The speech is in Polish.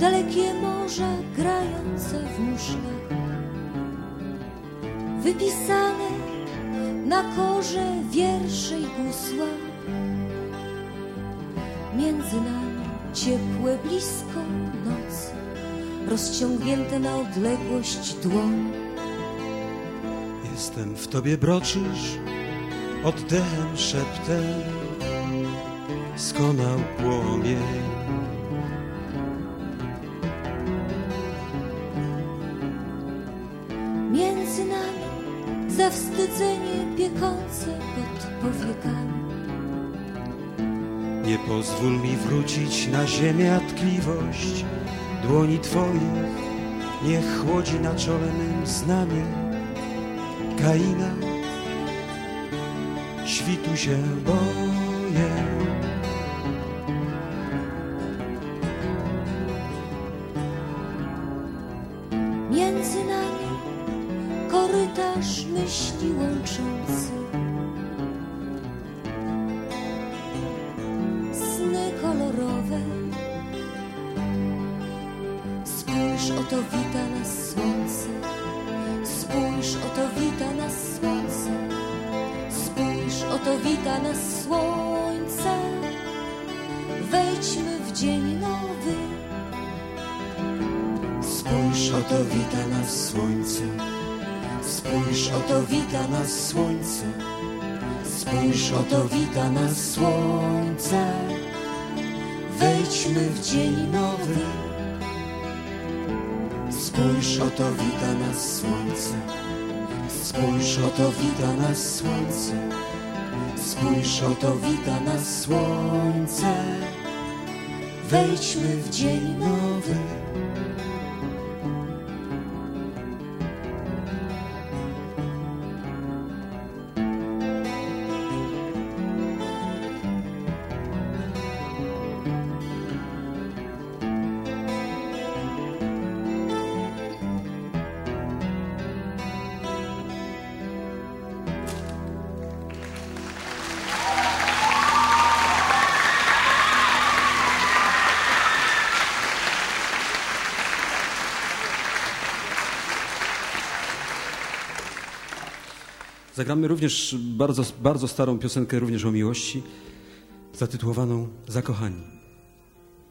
Dalekie morza grające w muszlach Wypisane na korze wiersze i gusła Między nami ciepłe blisko nocy Rozciągnięte na odległość dłoń Jestem w tobie broczysz, oddechem, szeptem skonał płomień. Między nami zawstydzenie piekące pod powiekami Nie pozwól mi wrócić na ziemię tkliwość dłoni twoich, niech chłodzi na czole mym znamie Kaina. Świtu się boję. Między nami korytarz myśli łączący. Sny kolorowe. Spójrz, oto wita nas słońce. Spójrz, oto wita nas słońce. Spójrz, oto wita nas słońce. Wejdźmy w dzień nowy. Spójrz, oto wita nas słońce. Spójrz, oto wita nas słońce. Spójrz, oto wita nas słońce. Wejdźmy w dzień nowy. Spójrz, oto wita nas słońce. Spójrz, oto wita nas słońce. Spójrz, oto wita nas słońce. Wejdźmy w dzień nowy. Zagramy również bardzo, bardzo starą piosenkę również o miłości, zatytułowaną Zakochani.